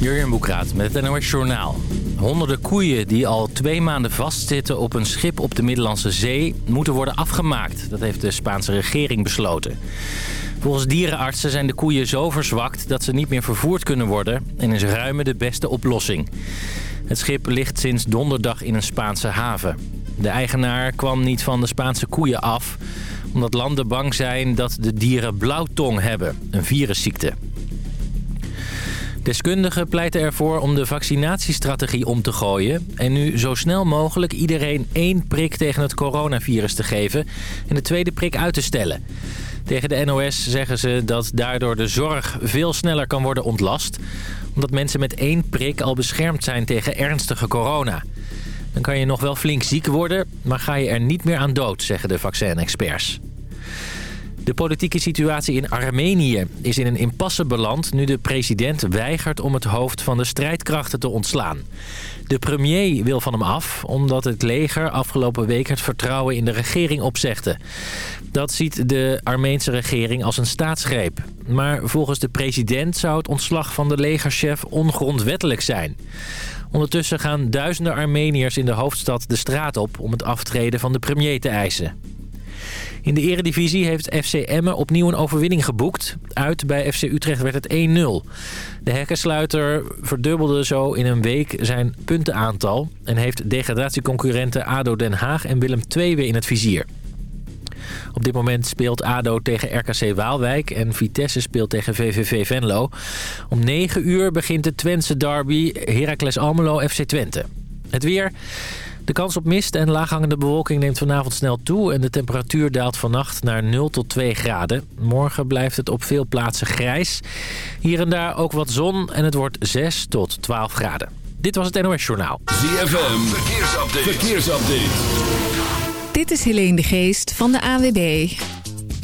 Jurjen Boekraat met het NOS Journaal. Honderden koeien die al twee maanden vastzitten op een schip op de Middellandse Zee... moeten worden afgemaakt. Dat heeft de Spaanse regering besloten. Volgens dierenartsen zijn de koeien zo verzwakt dat ze niet meer vervoerd kunnen worden... en is ruimen de beste oplossing. Het schip ligt sinds donderdag in een Spaanse haven. De eigenaar kwam niet van de Spaanse koeien af... omdat landen bang zijn dat de dieren blauwtong hebben, een virusziekte. Deskundigen pleiten ervoor om de vaccinatiestrategie om te gooien... en nu zo snel mogelijk iedereen één prik tegen het coronavirus te geven... en de tweede prik uit te stellen. Tegen de NOS zeggen ze dat daardoor de zorg veel sneller kan worden ontlast... omdat mensen met één prik al beschermd zijn tegen ernstige corona. Dan kan je nog wel flink ziek worden, maar ga je er niet meer aan dood, zeggen de vaccinexperts. De politieke situatie in Armenië is in een impasse beland... nu de president weigert om het hoofd van de strijdkrachten te ontslaan. De premier wil van hem af omdat het leger afgelopen week het vertrouwen in de regering opzegde. Dat ziet de Armeense regering als een staatsgreep. Maar volgens de president zou het ontslag van de legerchef ongrondwettelijk zijn. Ondertussen gaan duizenden Armeniërs in de hoofdstad de straat op om het aftreden van de premier te eisen. In de eredivisie heeft FC Emmen opnieuw een overwinning geboekt. Uit bij FC Utrecht werd het 1-0. De hekkensluiter verdubbelde zo in een week zijn puntenaantal... en heeft degradatieconcurrenten ADO Den Haag en Willem II weer in het vizier. Op dit moment speelt ADO tegen RKC Waalwijk en Vitesse speelt tegen VVV Venlo. Om 9 uur begint de Twentse derby Heracles Almelo FC Twente. Het weer... De kans op mist en laaghangende bewolking neemt vanavond snel toe... en de temperatuur daalt vannacht naar 0 tot 2 graden. Morgen blijft het op veel plaatsen grijs. Hier en daar ook wat zon en het wordt 6 tot 12 graden. Dit was het NOS Journaal. ZFM, verkeersupdate. verkeersupdate. Dit is Helene de Geest van de AWB.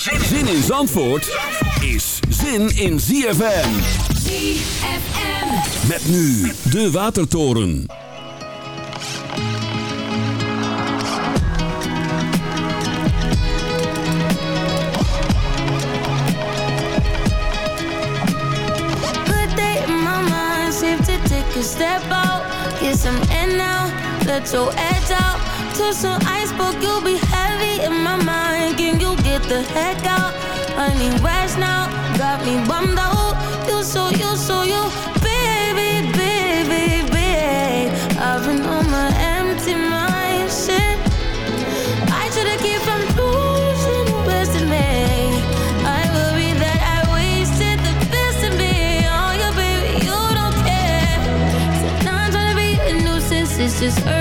Zin in Zandvoort is zin in ZFM. ZFM. Met nu de Watertoren. A step out. Get some air now, let your edge out. To some iceberg, you'll be heavy in my mind. Can you the heck out? I need now, got me bummed out. You so, you so, you, baby, baby, baby. I've been on my empty mind, shit. I should've kept from losing the best in me. I worry that I wasted the best in me. Oh, yeah, baby, you don't care. Now I'm tryna be a nuisance, it's just urgent.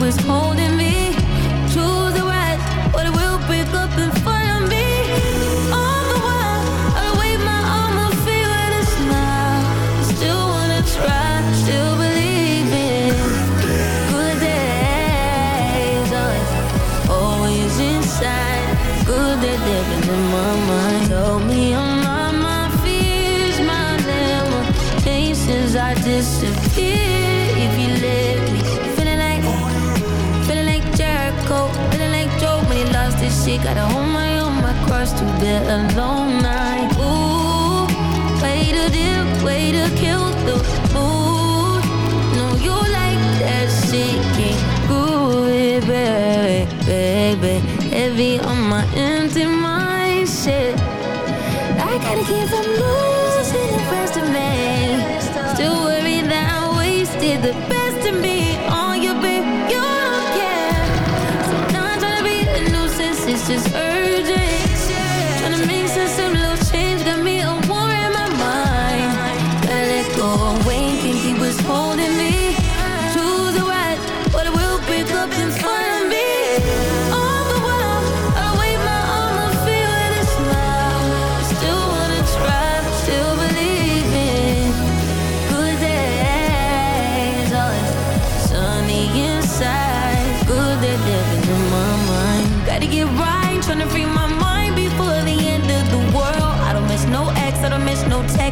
was holding see Gotta hold my, own, my cross through the long night. Ooh, way to dip, way to kill the food No, you like that shit, can't groovy, baby, baby. Heavy on my empty mind, shit. I gotta keep from losing the rest of me. Still worried that I wasted the best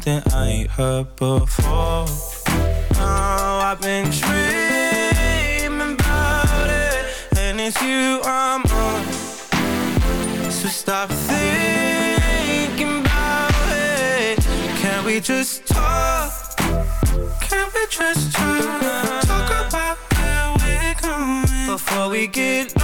Something I ain't heard before. Oh, I've been dreaming about it, and it's you I'm on. So stop thinking about it. Can we just talk? Can we just talk? Talk about where we're going before we get lost.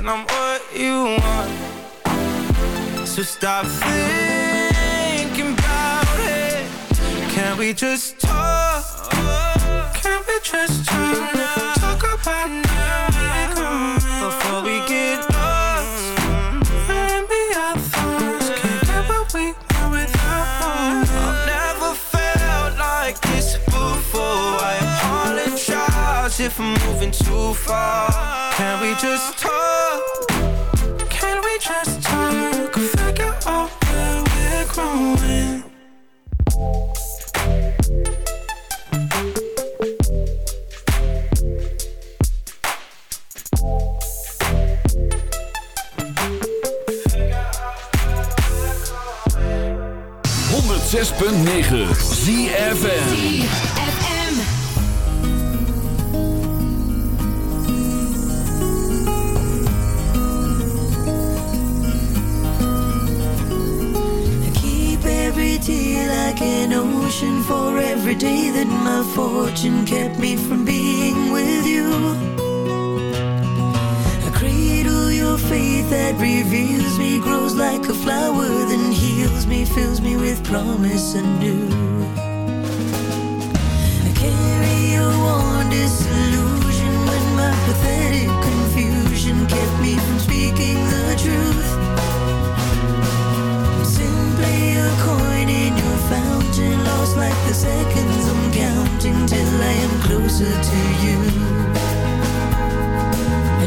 and I'm what you want. So stop thinking about it. Can we just talk? Can we just talk? Talk if I'm moving too far. Can we just talk? Can we just talk? Figure out where we're growing. Zes punt negen ZFM. Ocean for every day that my fortune kept me from being with you. I cradle your faith that reveals me, grows like a flower, then heals me, fills me with promise anew. I carry your warm disillusion when my pathetic confusion kept me from speaking the truth. In your fountain, lost like the seconds I'm counting till I am closer to you. I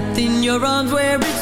Wrapped in your arms where it's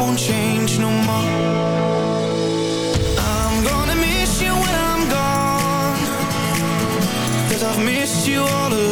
won't change no more. I'm gonna miss you when I'm gone. Cause I've missed you all along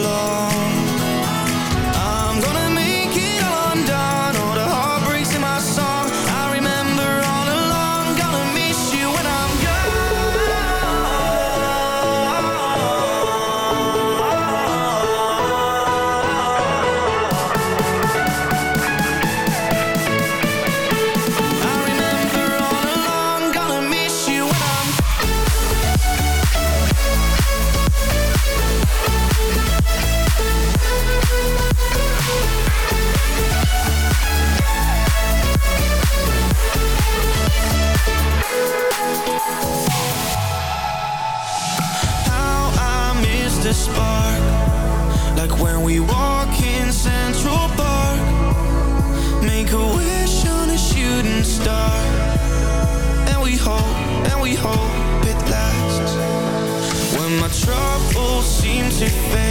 Ik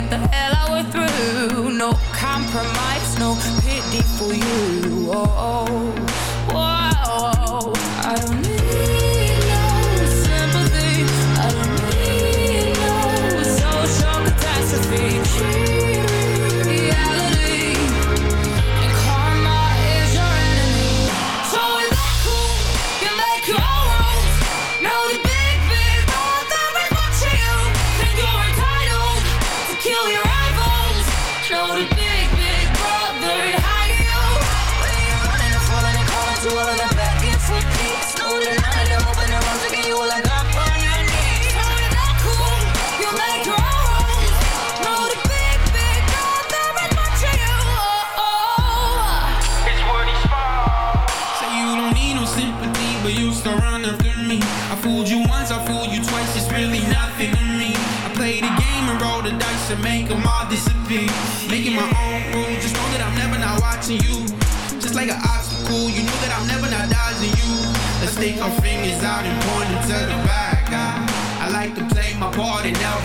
get the hell I went through. No compromise, no pity for you.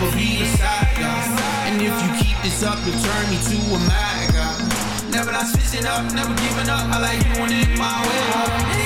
will be the side guy. And if you keep this up, you'll turn me to a mad guy. Never not switching up, never giving up. I like doing it my way.